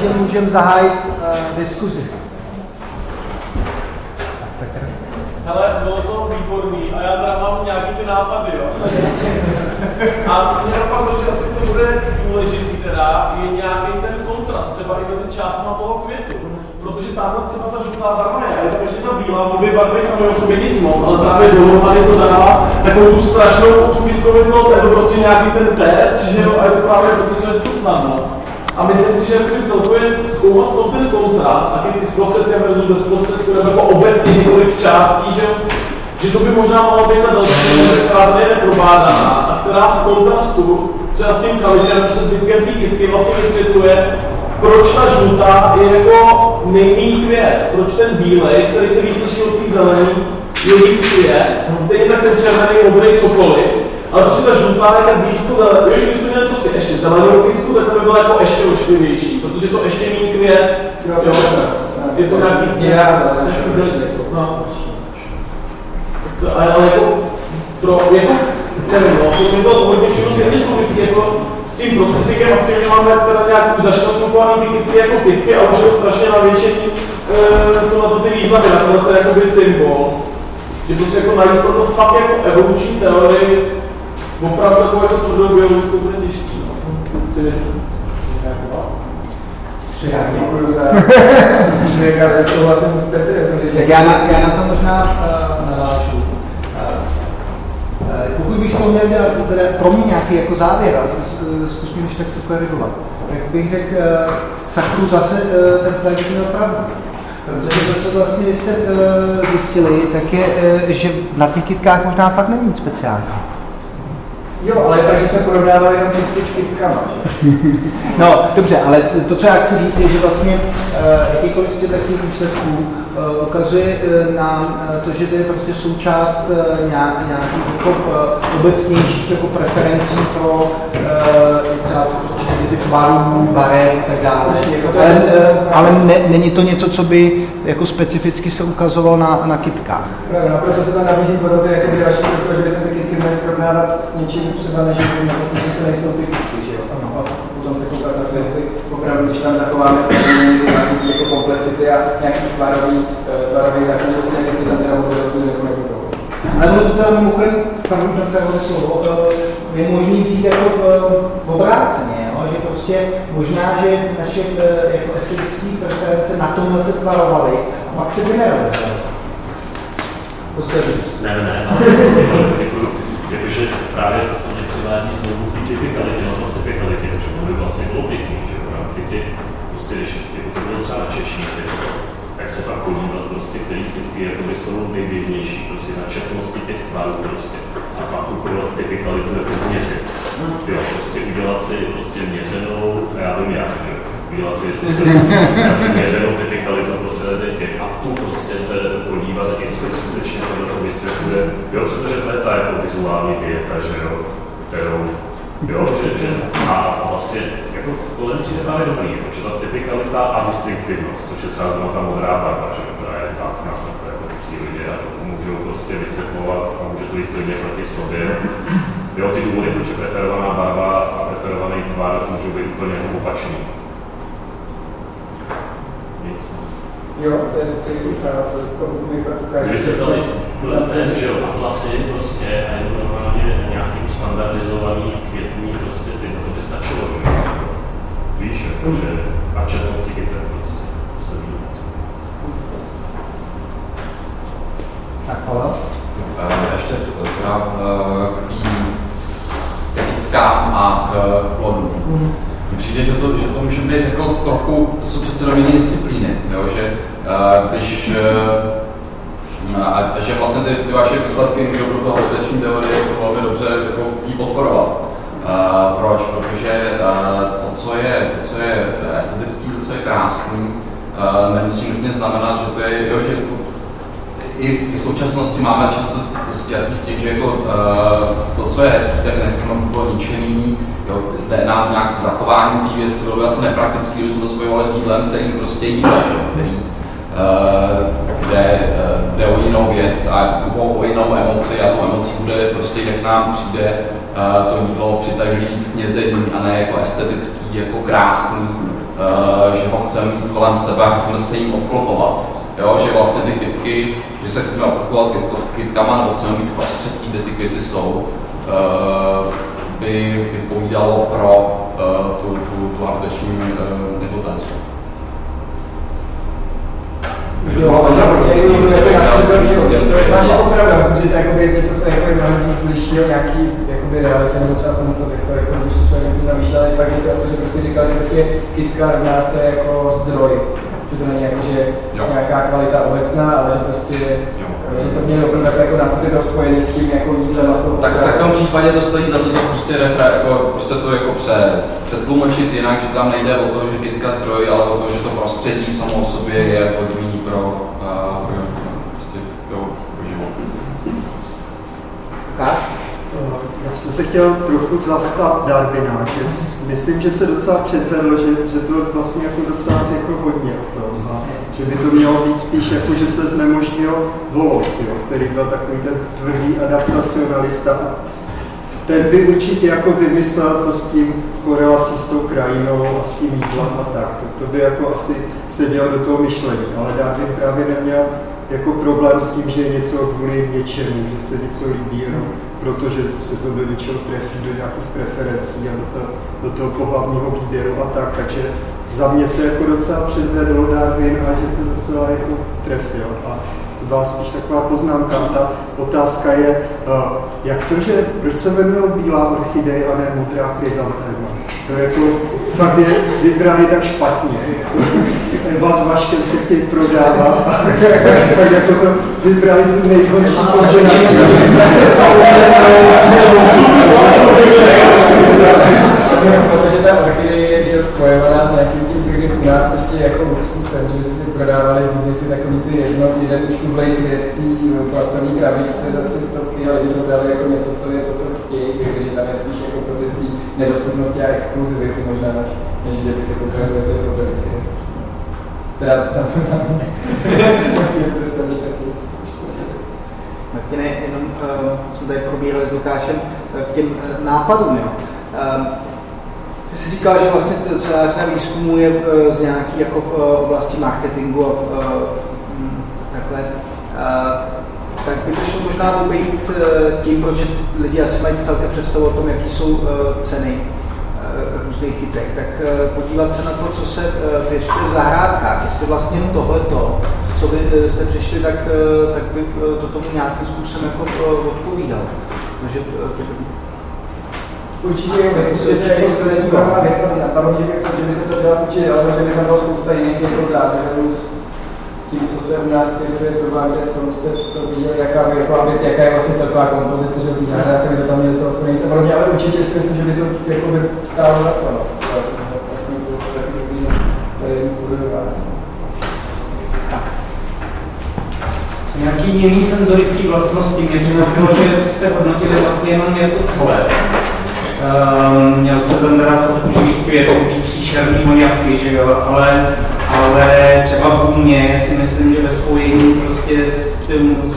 takže můžeme zahájit uh, diskuzi. Hele, bylo to výborný a já teda mám nějaký ty nápady, jo. a mě napadlo, že asi co bude důležitý teda, je nějaký ten kontrast, třeba i mezi částma toho květu. Protože tam třeba ta žlutá barva je, ale tam ještě ta bílá, obě barvy sami o sobě nic moc, ale právě dohromady to dává takovou tu strašnou tu kytkovitost, je to prostě nějaký ten té, čiže jo, a je to právě protože je to snadno. A myslím si, že jakoby celkově zkoumat to ten kontrast, taky ty zprostředkem versus bezprostředku, nebo jako obecně několik částí, že, že to by možná mohla být ta další, která tady je neprobádaná a která v kontrastu třeba s tím kalitrem nebo se zbytkem té kytky vlastně vysvětluje, proč ta žlutá je jako nejméně květ, proč ten bílej, který se víc od té zelený, je víc květ, stejně tak ten červený, modrý, cokoliv, ale prostě ta žlutá je tak blízko zelené, když byste měli zelenou kytku, tak to by bylo jako ještě ošklivější, protože to ještě méně květ, jo, jo, je to nějaký zelená, no. Ale jako, pro, jako, nevím, no, to mi to hodně všechno stejně souvisí, jako s tím procesikem a s tím, že máme teda nějakou zaškatulkovaný ty kytky jako kytky a už je to strašně navěšení, e, jsou na to ty významy, na to je jakoby symbol. Že prostě jako najít pro to fakt jako evoluční teorii opravdu takovou jako tvrdou biologickou bude těžký, Si myslím. Já děkuji za souhlasím s Petrem. Tak já na, já na to možná uh, navážu. Uh, pokud bych to měl dělat teda pro mě nějaký jako závěr, ale zkus mi tak to korigovat, tak bych řekl, uh, sakru zase uh, ten Frank měl pravdu. Protože to, co vlastně jste uh, zjistili, tak je, uh, že na těch kytkách možná fakt není nic speciálního. Jo, ale takže jsme porovnávali jenom ty s kytkama, že? no, dobře, ale to, co já chci říct, je, že vlastně uh, jakýkoliv z těch takových výsledků uh, ukazuje uh, nám uh, to, že to je prostě součást uh, nějakých jako, uh, obecnějších jako preferencí pro uh, třeba barev a tak dále. Jako ale, ale ne, není to něco, co by jako specificky se ukazovalo na, na kytkách. Právě, no, proto se tam nabízí podobně jako další, protože bychom měli srovnávat s něčím třeba neživým, nebo s něčím, co nejsou ty kytky, že jo? A potom se koukat na to, jestli opravdu, když tam zachováme stejný jako komplexity a nějaký tvarový, eh, tvarový základní tak jestli tam teda budou nebo nebudou. Ale to teda mimochodem, pardon, ten slovo, eh, je možný vzít jako eh, obráceně, jo? že prostě možná, že naše jako estetické preference na tomhle se tvarovaly a pak se jste říct. Ne, ne, ne. Jakože právě něco vádí znovu ty typikality, no to typikality, takže to by vlastně bylo pěkný, že v rámci těch, prostě když jako to bylo třeba na Češích, tak se pak podívat prostě, který typy jakoby jsou nejběžnější, prostě na četnosti těch tvarů prostě. A fakt ukovat typikalitu jako změřit. Jo, prostě udělat si prostě měřenou, já vím jak, že udělat si prostě, měřenou typikalitu prostě těch a tu prostě se podívat, jestli skutečně to vysvětluje, jo, protože to je ta jako vizuální dieta, že jo, kterou, jo, že, že a vlastně jako tohle přijde právě dobrý, protože ta typikalita a distinktivnost, což je třeba zrovna ta modrá barva, že která je vzácná v jako přírodě a to můžou prostě vysvětlovat a může to jít klidně proti sobě. Jo, ty důvody, proč je preferovaná barva a preferovaný tvar můžou být úplně opačný. Nic. Jo, to je stejný Když jste vzali ten, že jo, atlasy prostě a jenom normálně nějaký standardizovaný květní prostě ty, no to by stačilo, že Víš, jako, že a četnosti kytek prostě. Tak, Pavel? Ještě teda k tým kytkám a k plodům. Mm-hmm. Přijde, že to, že to může být jako trochu, to jsou přece noviny disciplíny, jo? že uh, když uh, a, a že vlastně ty, ty vaše výsledky můžou pro toho rotační teorie jako velmi dobře jako jí podporovat. Uh, proč? Protože uh, to, co je, to, co je estetický, to, co je krásný, uh, nemusí nutně znamenat, že to je, jo, že i v současnosti máme často spjatý s tím, že jako, uh, to, co je hezký, tak nechceme bylo ničený, jo, jde nám nějak zachování té věci, bylo by asi nepraktický, že jsme to spojovali s jídlem, který prostě jídle, že, který uh, kde uh, jde o jinou věc a o, o jinou emoci a tu emoci bude prostě, jak nám přijde uh, to jídlo přitažlivý k snězení a ne jako estetický, jako krásný, uh, že ho chceme kolem sebe chceme se jim obklopovat. Jo, že vlastně ty kytky, že se chceme obklopovat kytkama, nebo chceme mít prostředí, kde ty kyty jsou, uh, by vypovídalo pro uh, tu, tu, tu arteční uh, hypotézu. Jo, máš jako pravda, myslím, že to je něco, co je jako mnohem víc blížšího nějaký jakoby realitě, nebo třeba tomu, co to jako, když se člověk zamýšlel, pak je to, že prostě říkali, že prostě kytka rovná se jako zdroj, že to není jako, že jo. nějaká kvalita obecná, ale že prostě, jo. že to mělo opravdu jako natvrdo spojený s tím jako jídlem a s tou tak, tak v tom případě to stojí za to, to prostě refra, jako, prostě to jako pře, přetlumočit jinak, že tam nejde o to, že kytka zdroj, ale o to, že to prostředí samo o sobě je uh, pro, prostě, pro, pro život. Já jsem se chtěl trochu zastat Darwina, že myslím, že se docela předvedl, že, že to vlastně jako docela řekl hodně o tom. A že by to mělo být spíš jako, že se znemožnil Volos, jo, který byl takový ten tvrdý adaptacionalista. Ten by určitě jako vymyslel to s tím korelací s tou krajinou a s tím jídlem a tak. To, to by jako asi seděl do toho myšlení, ale Darwin právě neměl jako problém s tím, že je něco kvůli něčemu, že se něco líbí jenom protože se to do něčeho trefí do nějakých preferencí a do, to, do toho pohlavního výběru a tak, takže za mě se jako docela předvedl Darwin a že to docela jako trefil. A to byla spíš taková poznámka. A ta otázka je, uh, jak to, že proč se jmenuje Bílá orchidej a ne Modrá chryzantéma? To je jako fakt je vybraný tak špatně. Eva s Vaškem se chtějí prodávat. tak jako to vybrali tu nejhorší kombinaci. Protože ta orchidej je že spojovaná s nějakým tím, takže u nás ještě jako luxusem, že, si prodávali lidi si takový ty jedno, jeden tuhlej květ v té plastový krabičce za tři stovky a lidi to brali jako něco, co je to, co chtějí, takže tam je spíš jako pocit nedostupnosti a exkluzivity možná, než, než že by se koukali, jestli je to. Teda za mě. Martine, jenom uh, jsme tady probírali s Lukášem uh, k těm uh, nápadům. Jo. Uh, ty jsi říkal, že vlastně celá řada výzkumu je z nějaké jako v oblasti marketingu a v, v, takhle. Tak by to šlo možná obejít tím, protože lidi asi mají celkem představu o tom, jaký jsou ceny různých kytek, tak podívat se na to, co se pěstuje v zahrádkách, jestli vlastně tohleto, co by jste přišli, tak, tak by to tomu nějakým způsobem jako odpovídalo. Protože Určitě jo, myslím, že to je jako zajímavá věc, aby napadlo mě, že by se to dělat určitě dalo, že by tam bylo spousta jiných jako závěrů s tím, co se u nás pěstuje, co má kde soused, co viděl, jaká, jako, aby, jaká je vlastně celková kompozice, že ty zahrádky by to tam měli toho co nejvíce podobně, ale určitě si myslím, že by to jako by stálo za to. No. Nějaký jiný senzorický vlastnosti mě překvapilo, že jste hodnotili vlastně jenom jako celé. Um, měl jste tam teda fotku živých květů, příšerný moniavky, že jo, ale, ale třeba v mě si myslím, že ve spojení prostě s, tím, s,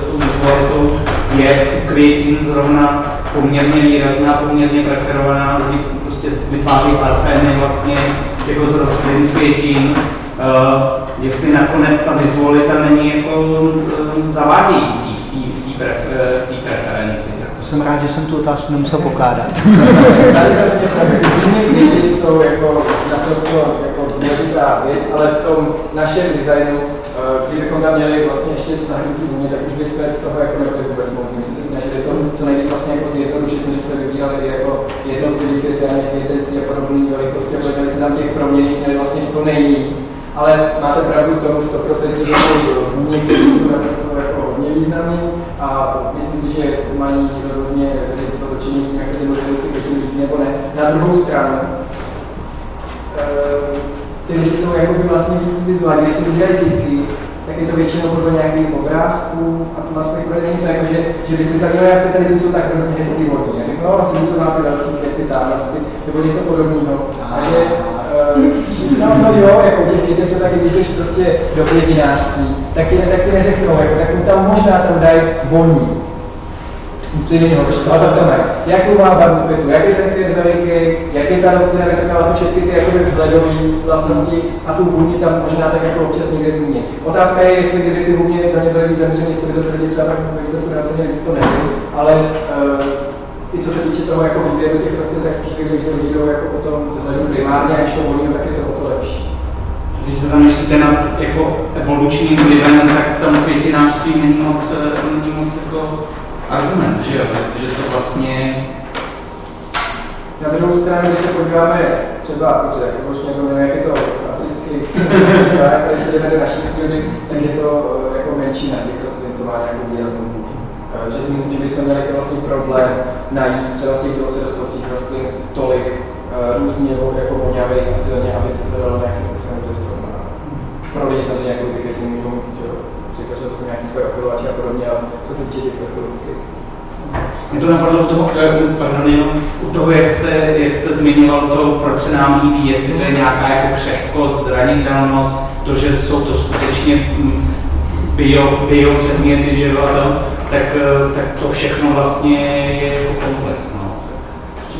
s tou vizualitou je květin zrovna poměrně výrazná, poměrně preferovaná, lidi prostě vytváří parfémy vlastně jako z rostlin, z květin, Uh, jestli nakonec ta vizualita není jako uh, zavádějící v té pref, preferenci jsem rád, že jsem tu otázku nemusel pokládat. Tady se jsou jako naprosto důležitá věc, ale v tom našem designu, eh, kdybychom tam měli vlastně ještě zahrnutí vůně, tak už bychom z toho jako nebyli vůbec mohli. My jsme se snažili to co nejvíc vlastně jako zjednodušit, jsme se vybírali jako jednotlivý kritéria, květenství a podobné velikosti a podívali se tam těch proměných měli vlastně co nejméně. Ale máte pravdu v tom 100%, že vůně, které jsou naprosto jako hodně významný a myslím si, že mají rozhodně něco dočinit s tím, jak se ty možnosti nebo ne. Na druhou stranu, ty lidi jsou jako vlastně víc vizuální. Když se vydají kitky, tak je to většinou podle nějakých obrázků a to vlastně jako není to jako, že, že by si tak, já chci tady tu tak hrozně hezký vodní. Řekl, no, co to máte velký květy, tamhle, nebo něco podobného. A že uh, no, no jo, jako těch kytek to taky, když jdeš prostě do květinářství, tak tak ti neřeknou, jako, tak tam možná tam dají voní Přijde horší. Ale to tam jakou má barvu květu, jak je ten květ veliký, jak je ta rostlina vysoká, vlastně všechny ty jakoby vzhledové vlastnosti a tu vůni tam možná tak jako občas někde zmíní. Otázka je, jestli kdyby ty vůně na ně byly víc zaměřené, jestli by to lidi třeba tak v výsledku neocenili víc, to nevím, ale uh, i co se týče toho jako výběru těch rostlin, tak spíš bych řekl, že lidi jdou jako potom vzhledu primárně, a když to volíme, tak je to o to lepší. Když se zamýšlíte nad jako evolučním vlivem, tak tam květinářství není moc, není moc jako argument, že jo? Že to vlastně... Na druhou stranu, když se podíváme třeba, protože jako vlastně jako jak je to africký zájem, který se jde do naší přírody, tak je to eh, jako menšina těch rostlin, co má nějakou výraznou. Eh, Že si myslím, že bychom měli vlastně problém najít třeba z těch divoce rostoucích rostlin tolik uh, různě jako voňavých a silně, aby se to dalo nějakým způsobem testovat. Pro lidi samozřejmě jako ty květiny můžou mít, při každé rostlině nějaký svoje opilovače a podobně, ale co se týče těch ekologických. Mě to napadlo u toho, eh, pardon, jenom u toho, jak jste, jak jste zmiňoval to, proč se nám líbí, jestli to je nějaká jako křehkost, zranitelnost, to, že jsou to skutečně mm, bio, bio předměty, že jo, tak, eh, tak to všechno vlastně je.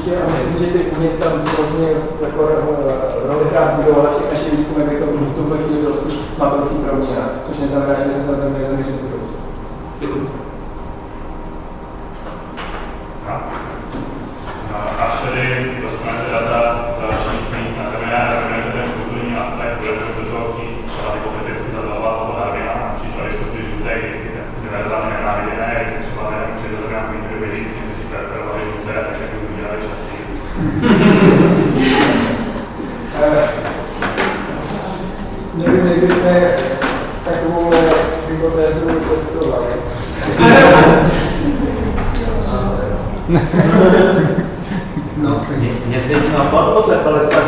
Určitě, a myslím si, že ty města vlastně jako eh, roli hrát budou, ale v těch našich výzkumech by to v tuhle chvíli bylo spíš matoucí proměna, což neznamená, že jsme se na to měli zaměřit budou. Děkuji. No, až tedy dostanete data z dalších míst na seminář, tak budete ten kulturní aspekt, budete do toho chtít třeba hypoteticky zadalovat toho Darwina, například, když jsou ty žluté kytky, univerzálně nenáviděné, jestli třeba nevím, přijde za nějaký někdo vědící, kteří preferovali žluté, tak jako zmínili častěji. Eh, Nevím, jak bychom takovou hypotézu testovali. No, Mě, mě teď napadlo tak, ale tak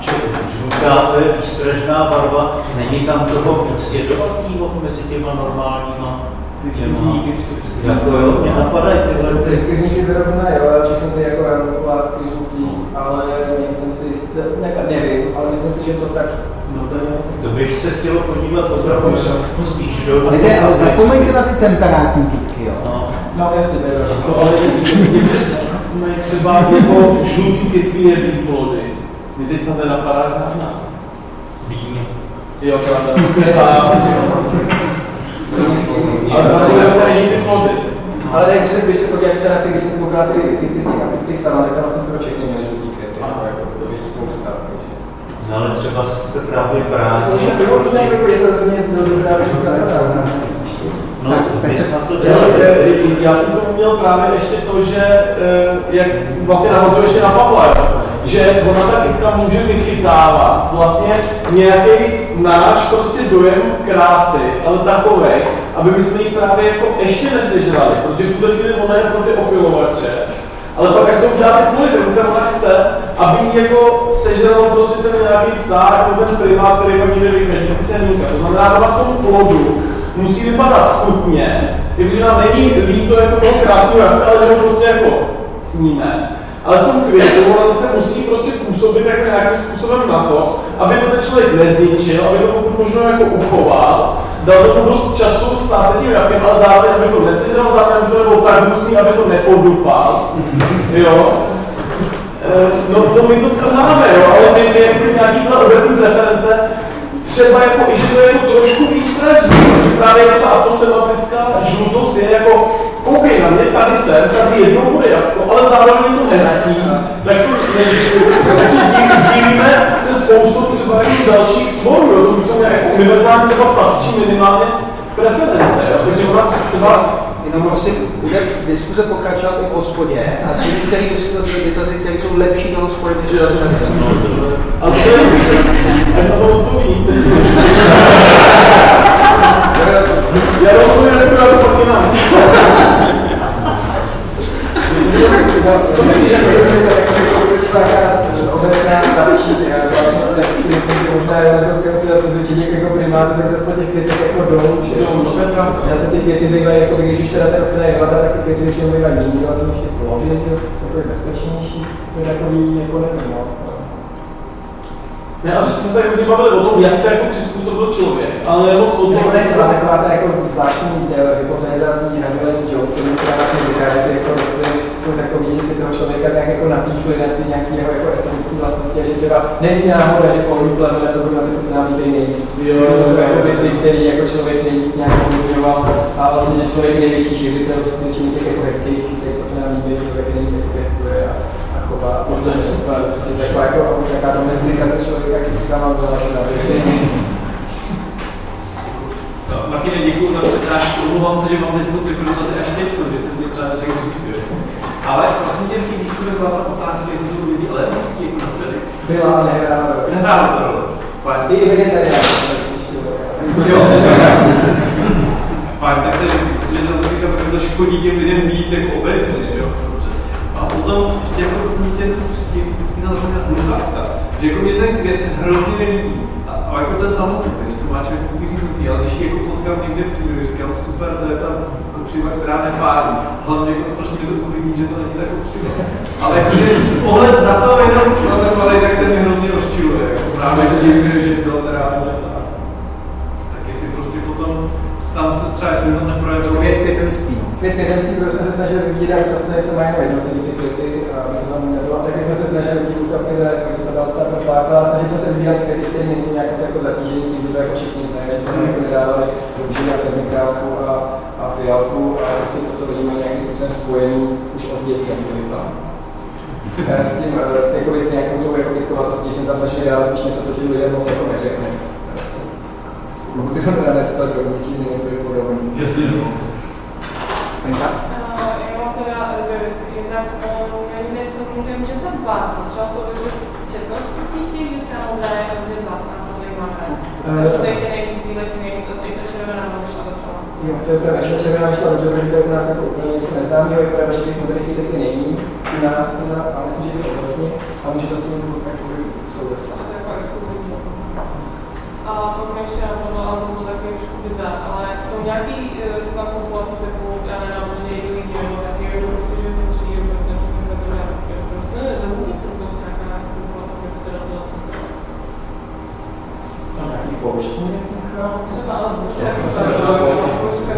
že žlutá to je výstražná barva, není tam toho víc jedovatýho mezi těma normálníma těma, jako jo, mě napadají tyhle Ty ty, skyřníky zrovna, jo, ale všechny ty jako randokulátky žlutý, ale nejsem si jist, ne, nevím, ale myslím si, že to tak, no to je, to bych se chtělo podívat opravdu spíš do... ale, jde, ale zapomeňte na ty temperátní kytky, jo. No, no jasně, to je. To ale mají třeba jako žlutý kytky jedlý plody. Mě teď se nenapadá žádná. vín. Jo, pravda. Ale to se není ty plody. Ale ne, když se, když se podíváš třeba na ty, když koukal na ty kytky z těch afrických savan, tak tam vlastně skoro všechny měly žlutý květy, jako, jako, to je spousta. No ale třeba se právě brání. Možná jako je to rozhodně do dobrá věc, Já jsem to měl právě ještě to, že eh, jak vlastně navazuje ještě na Pavla, jo, že ona ta kytka může vychytávat vlastně nějaký náš prostě dojem krásy, ale takový, aby my jsme ji právě jako ještě nesežrali, protože v tuhle chvíli ona je pro ty opilovače, ale pak až to udělá ty kvůli, tak se ona chce, aby jí jako sežral prostě ten nějaký pták nebo ten primát, který pak někde vykrní, ty semínka. To znamená, ona v tom plodu musí vypadat chutně, jakože nám není líto jako toho krásného jabka, ale že ho prostě jako sníme. Ale v tom květu ona zase musí prostě působit jako nějakým způsobem na to, aby to ten člověk nezničil, aby to pokud možno jako uchoval, dal tomu dost času stát se tím jabkem, ale zároveň, aby to nesežral, zároveň, aby to nebylo tak hrůzný, aby to nepodupal. Jo? Eh, No, no my to trháme, jo, ale my, my jako nějaký obecní preference, třeba jako, i že to je jako trošku výstražný, že právě jako ta aposematická žlutost je jako, koukej na mě, tady jsem, tady jednou bude jabko, ale zároveň je to hezký, tak to, tak to sdílí, sdílíme se spoustou třeba jako dalších tvorů, jo, to jsou jako univerzální třeba savčí minimálně preference, jo, takže ona třeba Jenom prosím, bude diskuze pokračovat i v hospodě a jsou některé dotazy, které jsou lepší do hospody, než do tady. A to je to odpoví. Já rozumím, že to pak jinam. To myslím, že to je taková obecná stavčí vlastnost, tak si myslím, že možná je na druhou stranu, co se týče těch jako primátů, tak to jsou těch květek jako dolů, že Jo, no to je pravda. Já se ty květy bývají, jako když už teda ta rostlina je jelatá, tak ty květy většinou bývají méně jelatý, plody, že jsou to bezpečnější, to je takový, jako nevím, no. Ne, a že jsme se tady bavili o tom, jak se jako přizpůsobil člověk, ale moc o To tom, je celá taková ta jako zvláštní hypotéza tý Hannibal Johnson, která vlastně říká, že ty jako rozpory jsou takový, že si toho člověka nějak jako napíchli na ty nějaké jeho jako estetické vlastnosti a že třeba není náhoda, že pohlíd plevele jsou na ty, co se nám líbí nejvíc. Jo. To jsou jako ty, který jako člověk nejvíc nějak ovlivňoval a vlastně, že člověk největší šířitel většiny těch jako hezkých chytek, co se nám líbí, člověk nejvíc jako pěstuje a, a chová. A to je super, protože taková jako taková domestikace člověka, která mám založena. Martine, děkuji za přednášku. Omlouvám se, že mám teď moc jako dotazy až teď, když jsem tě třeba řekl. Ale prosím tě, v těch výzkumech byla ta otázka, jestli jsou lidi alergický jako na vtedy. Byla nehrála. Nehrálo to roli. I vegetarián. Jo. Fajn, tak to že to teďka to škodí těm lidem víc jako obecně, že jo? A potom ještě jako to jsem chtěl říct předtím, vždycky zapomněl mluvávka, že jako mě ten květ se hrozně nelíbí. A, a jako ten samostatný, že to má člověk uříznutý, ale když ji jako potkám někde přírodě, říkám, super, to je ta kopřiva, která nepálí. Hlavně jako strašně mě to uvidí, že to není ta kopřiva. Ale jakože pohled na to jenom malý, tak ten mě hrozně rozčiluje. Jako právě někde, že byla teda tak jestli prostě potom tam se třeba, jestli tam neprojevilo. Květ květenství. no. Květ květenství, protože jsme se snažili vybírat prostě, co mají jednotlivý ty květy, a to tam nebylo. A taky jsme se snažili ty lukavky dát, takže to byla docela proflákla, a snažili jsme se vybírat květy, které nejsou nějak jako zatížení tím, že to jako všichni znají, že jsme jako nedávali růži a sedmikrásku a, a fialku a prostě to, co lidi mají nějakým způsobem spojený už od dětství, jak to vypadá. Já s tím, eh, s, jako, s nějakou tou jako kytkovatostí jsem tam začal dávat spíš něco, co ti lidé moc jako neřekne. Pokud si to teda nesplet, to něco. Jasně, no. Tenka? Eh, Já mám teda dvě věci. Jednak eh, nevím, jestli mluvím, že ten pát třeba souviset s četností těch těch, že třeba modrá je hrozně vzácná, to zajímavé. Eh, Tady je nejvíc, bílé je nejvíc a ta červená Jo, to je pravda, že červená vyšla dobře, protože to je u nás jako úplně něco neznámého, je pravda, že těch je taky není u nás, teda, a myslím, že to je obecně, a může to s tím být takový souvislost. To je fakt exkluzivní. A potom ještě napadlo, ale to bylo takový trošku bizar, ale jsou nějaký eh, snad populace typu, já nevím, možná jejdový dělo, jaký je prostě, že prostředí je prostě například takové, že prostě neznám vůbec vůbec nějaká populace, jak se dá to testovat. Tam nějaký pouštní. Třeba, ale možná Jo, jako to tak, je ale to. pouštka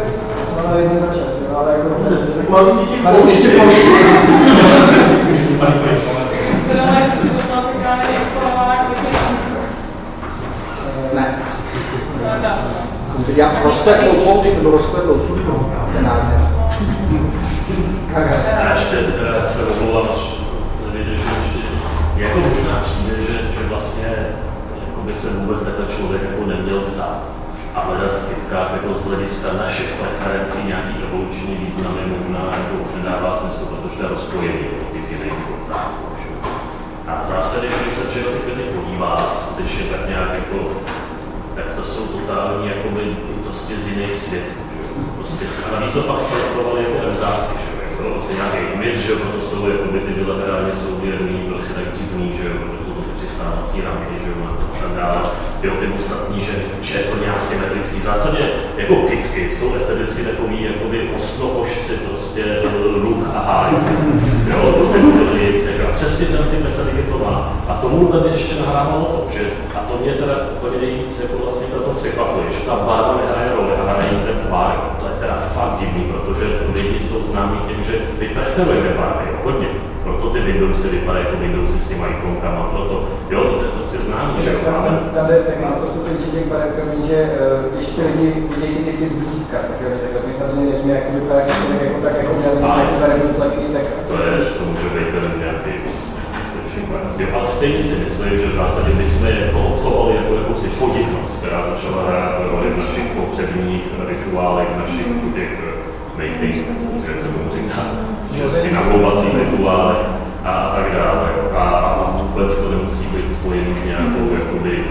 je to- ale jedno za čas, jo, ale jako... Tak malý děti v Malý děti v poušti. Ne. Já rozkvetlou poušť nebo. Ten název. Kaka. A ještě se omlouvám, až se nevěděl, že ještě je to možná přijde, že, že vlastně jako by se vůbec takhle člověk jako neměl ptát a hledat v kytkách jako z hlediska našich preferencí nějaký evoluční významy možná jako už nedává smysl, protože to je rozpojení, jako kytky A v zásadě, když se člověk ty květy podívá, skutečně tak nějak jako, tak to jsou totální jakoby bytosti z jiných světů. Prostě se navíc to fakt selektovali jako emzáci, že jo. Jako vlastně nějaký hmyz, že jo, proto jsou jakoby ty bilaterálně souvěrný, prostě tak divný, že jo, přistávací rámy, že jo, a tak dále. Jo, ty ostatní, že, že je to nějak symetrický. V zásadě jako kitky jsou esteticky takový jakoby osnokošci, prostě luk a háj. Jo, to se ty lice, že a přesně ten typ estetiky to má. A tomuhle by ještě nahrávalo to, že, a to mě teda úplně nejvíc jako vlastně to překvapuje, že ta barva nehraje roli hraje ten tvar. Teda fakt divný, protože lidi jsou známí tím, že my preferujeme barvy, hodně. Proto ty Windowsy vypadají jako Windowsy s těma ikonkama, proto, jo, to je prostě známý, že jo, Tam, máme tam, jde taky na to, se týče těch barev, že eh, když ty lidi vidějí ty typy zblízka, tak jo, tak my samozřejmě nevíme, jak to vypadá, když člověk jako tak jako měl A, nějaké barevné fleky, tak asi To je, to může být ten nějaký prostě, se vším ale stejně si myslím, že v zásadě my jsme jako odchovali jako jakousi podivnost, která začala hrát roli v našich potřebných rituálech, v našich těch mating, že to tomu říká, že si nahloubacích rituálech a, a tak dále. A, a vůbec to nemusí být spojený s nějakou jakoby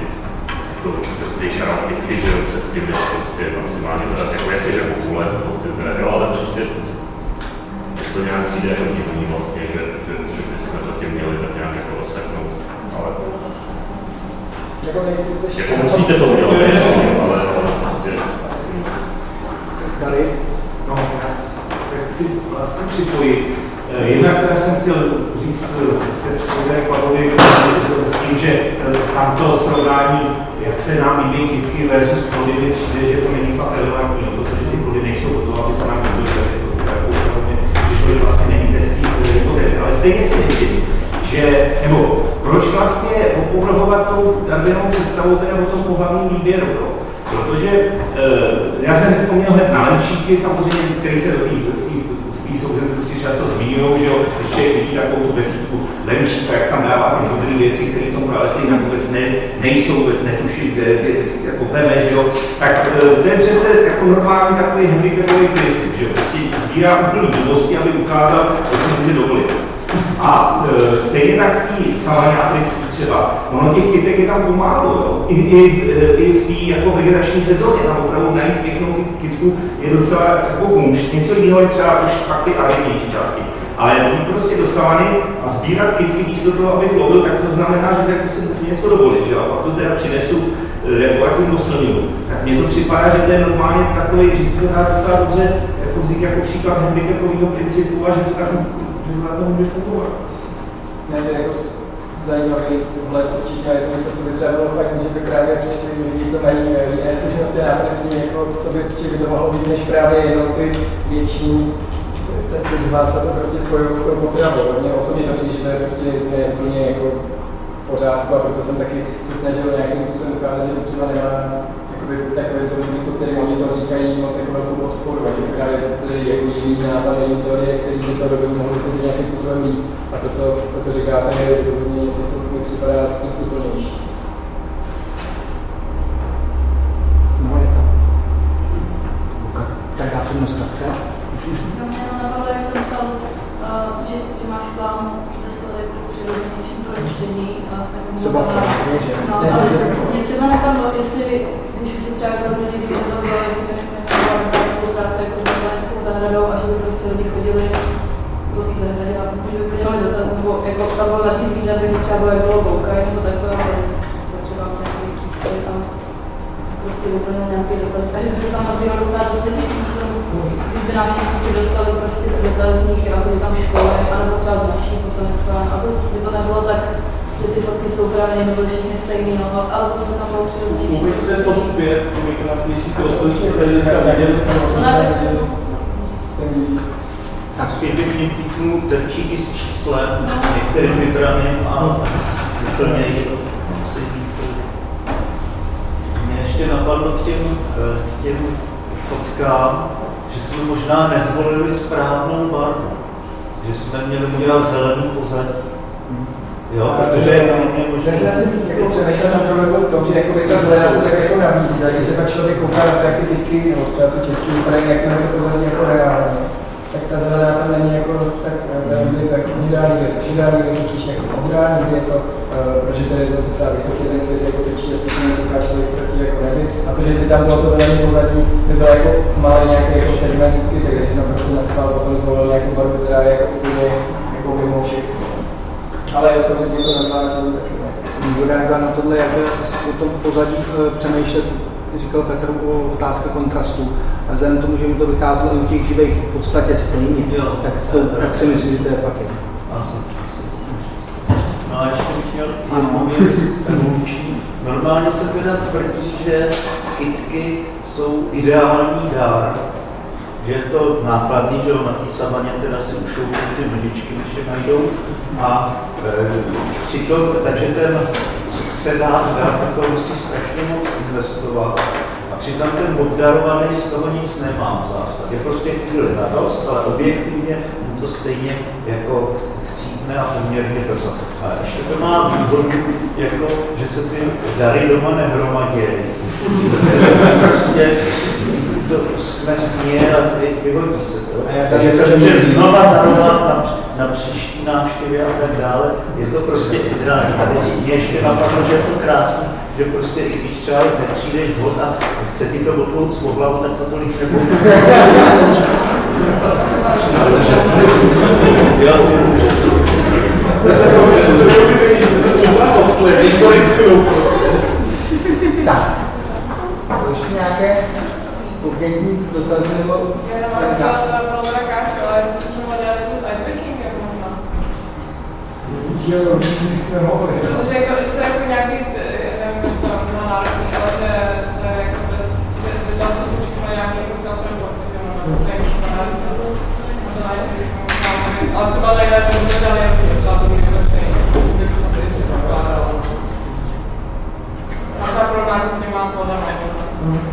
to, ty šarapitky, že jo, předtím, než prostě maximálně zadat, jako jestli, že populec, nebo citr, jo, ale prostě to nějak přijde jako divný vlastně, že, že, že bychom to tím měli tak nějak jako rozseknout. Ale jako nejsi seš jako musíte to udělat, ale, prostě David? No, já s- se chci vlastně připojit. Eh, Jednak teda jsem chtěl říct, eh, se připojit k Pavlovi, hezký myslím, že eh, tam to srovnání, jak se nám líbí kytky versus plody, mi přijde, že to není fakt relevantní, protože ty plody nejsou o to, aby se nám líbily, plody vlastně není testí hypotézy. Ale stejně si myslím, že, nebo proč vlastně opovrhovat tou Darwinovou představou teda o tom pohlavním výběru, no? Protože e, já jsem si vzpomněl hned na lemčíky, samozřejmě, který se do té souvislosti často zmiňují, že jo, člověk vidí takovou besídku lemčíka, jak tam dává ty modré věci, které v tom pralesi jinak vůbec ne, nejsou, vůbec netuší, kde je vždycky jako veme, že jo, tak e, to je přece jako normální takový handicapový princip, že jo, prostě sbírá úplný blbosti, aby ukázal, co se může dovolit. A e, stejně tak v té savaně africký třeba, ono těch kytek je tam pomálo, jo. I, i, i v té jako vegetační sezóně, tam opravdu najít pěknou kytku je docela jako gumš. Něco jiného je třeba už pak ty aridnější části. Ale jít prostě do savany a sbírat kytky místo toho, abych lovil, tak to znamená, že tak si něco dovolit, že? A pak to teda přinesu e, jako jakým doslňuju. Tak mně to připadá, že to je normálně takový, že se dá docela dobře jako vzít jako příklad handicapového principu a že to tak že to může fungovat. Ne, to je jako zajímavý vhled určitě je to něco, co by třeba bylo fakt, že by právě přišli lidi, co mají jiné zkušenosti a nápady jako, co by, by to mohlo být, než právě jenom ty větší ty dva, co to prostě spojují s tou potravou. Mně osobně to přijde, že to je prostě ne úplně jako pořádku a proto jsem taky se snažil nějakým způsobem ukázat, že to třeba nemá jakoby, takový to smysl, který oni to říkají, moc jako velkou podporu, a že právě to byly jako jiný nápad, jiný teorie, který by to rozhodně mohli se nějakým způsobem mít. A to, co, to, co říkáte, je rozhodně něco, co mi připadá smysluplnější. No, je to. Tak dá přednost Katce. No, mě napadlo, jak jsem psal, že, že máš plán testovat jako přirozenějším prostředí. Třeba v Praze, že? No, ale mě třeba napadlo, jestli, když už se třeba kladnou lidi, že to bylo, jestli by nefungovala spolupráce jako s Botlanickou zahradou a že by prostě lidi chodili po té zahradě a by vyplňovali dotaz, nebo jako tam bylo na těch zvířatech, třeba bylo, jak bylo nebo takové, ale potřeba se nějaký přístroj a prostě vyplnil nějaký dotaz. A že by se tam nazbíralo docela dost lidí, si myslím, když by návštěvníci dostali prostě ty dotazníky a chodí tam školy, anebo třeba z naší botanická. A zase by to nebylo tak, že ty fotky jsou právě nebyly všichni stejný, no, ale zase tam bylo přirozenější. Můžete to je top 5 nejkrásnějších rostlin, které dneska viděli. Tak zpět bych mě píknu terčíky s číslem, některým vybraným a vyplnějí to. Mě ještě napadlo k těm, k těm fotkám, že jsme možná nezvolili správnou barvu. Že jsme měli udělat zelený pozadí. Jo, protože klidně možná... Já se na jako přemýšlel ten problém v tom, že jako ta zelená se tak jako nabízí, tak když se pak člověk kouká na ty kytky, nebo třeba ty české vypadají, jak na to pozadí jako reálně, tak ta zelená tam není jako dost tak, někdy je to jako ideální, je to šedá, je to spíš jako modrá, někdy je to, protože to je zase třeba vysoký ten klid, jako tečí a spíš mě kouká člověk proti jako nebi. A to, že by tam bylo to zelené pozadí, by bylo jako malý nějaký jako segment kytek, takže jsem prostě naspal, potom zvolil nějakou barvu, která je jako úplně jako mimo všechno. Ale já samozřejmě to nazvážení taky. Můžu reagovat na tohle, jak o tom pozadí e, přemýšlet, říkal Petr o otázka kontrastu. A vzhledem tomu, že mi to vycházelo i u těch živých v podstatě stejně, Jo, tak, to, tak si myslím, že to je fakt jedno. Asi, asi. No a ještě bych měl jednu věc. Normálně se teda tvrdí, že kytky jsou ideální dár, že je to nákladný, že na té savaně teda si ušoupí ty nožičky, než je najdou. A e, přitom, takže ten, co chce dát dár, tak to musí strašně moc investovat. A přitom ten obdarovaný z toho nic nemá v zásadě. Prostě chvíli radost, ale objektivně mu to stejně jako chcípne a poměrně brzo. A ještě to má výhodu, jako, že se ty dary doma nehromadějí. prostě to uschne sníje a vy, vyhodí se to. A já Takže tady se může znova darovat na, na příští návštěvě a tak dále. Je to prostě ideální. A teď mě ještě napadlo, že je to krásné, že prostě i když třeba nepřijdeš vhod a chce ti to otlout svou hlavu, tak to tolik nebude. jo, Tak. Jsou ještě nějaké jako urgentní dotazy nebo tak dále. Já mám ale jestli jsme to jako sidebacking, jak možná. Že my jsme mohli. Protože jako, že to je jako nějaký, eh, nevím, to že to je to bez, že, že tam to nějaký jako self-report, že ono, co je jako náročný. Ale třeba takhle to bude jako to dělá, to bych se stejně. A třeba porovnání.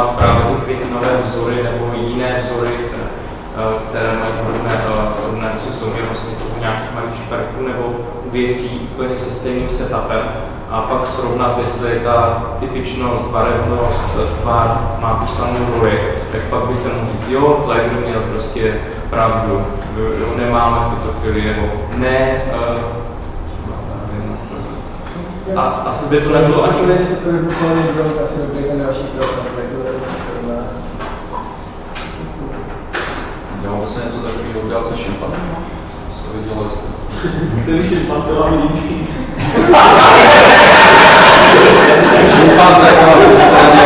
Zkoumat právě ty květinové vzory nebo jiné vzory, které, uh, které mají podobné, uh, podobné co jsou vlastně třeba nějakých malých šperků nebo věcí úplně se stejným setupem. A pak srovnat, jestli ta typičnost, barevnost, tvar má tu samou roli, tak pak by se mohl říct, jo, Flegr měl prostě pravdu, jo, nemáme fotofily, nebo ne, uh, a asi by to nebylo Co ani... něco, co vybuchlo někdo, asi dobrý ten další krok na projektu, to je Já vlastně něco takového udělat se šimpanem. Co vidělo jste? Který šimpan se vám líbí? Šimpanze, ale straně.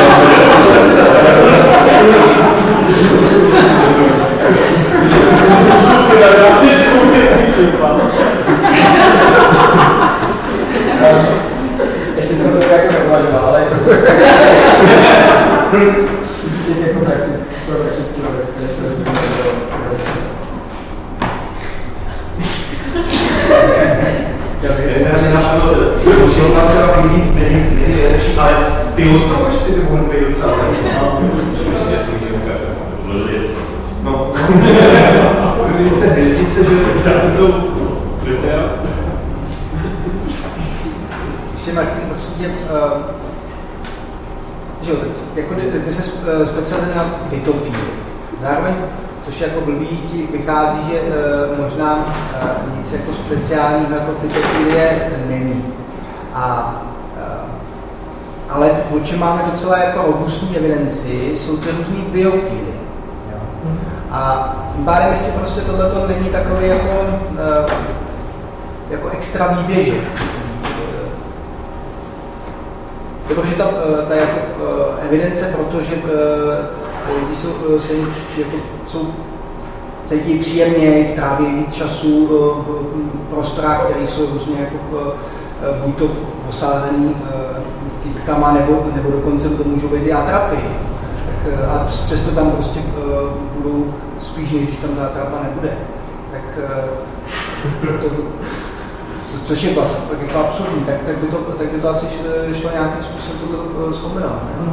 Ještě jsem to tak jako neuvažoval, ale prostě jako prakticky, pro praktický věc, než to Šimpanze a není není nejlepší, ale biostopačci by mohli být docela zajímavé. No, více hvězdice, že to jsou lidé. Ještě Martin, prosím tě, uh, že jo, jako ty, ty se eh, specializuje na fitofíly. Zároveň, což jako blbý, ti vychází, že uh, možná uh, nic jako speciálního jako fitofilie není. A, ale o čem máme docela jako robustní evidenci, jsou ty různý biofíly. A tím pádem, jestli prostě tohleto není takový jako, jako extra výběžek, Protože ta, eh, ta jako eh, evidence, protože eh, lidi jsou, se, jako, jsou, cítí příjemně, stráví víc času v prostorách, které jsou různě jako v, buď to osázený kytkama, nebo, nebo dokonce to můžou být i atrapy. Tak, a přesto tam prostě budou spíš, než když tam ta atrapa nebude. Tak to, což je vlastně tak jako absurdní, tak, tak, by to, tak by to asi šlo, šlo nějakým způsobem toto zkombinovat. Ne?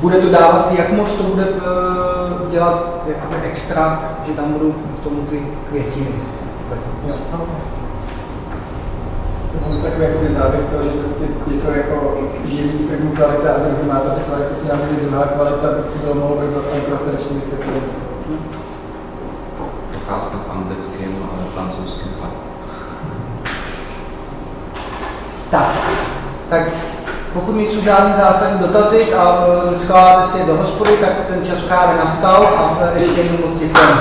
Bude to dávat, jak moc to bude uh, dělat jakoby extra, že tam budou k tomu ty květiny. Jo, no, vlastně. Mám takový jakoby závěr z toho, že prostě je to jako živý první kvalita a druhý má to ta kvalita, se nám druhá kvalita, by to bylo mohlo být vlastně dostatečně vysvětlené. Otázka v anglickém a francouzském chleb. Tak, tak pokud nejsou žádný zásadní dotazy a e, schováte si je do hospody, tak ten čas právě nastal a e, ještě jednou moc děkujeme.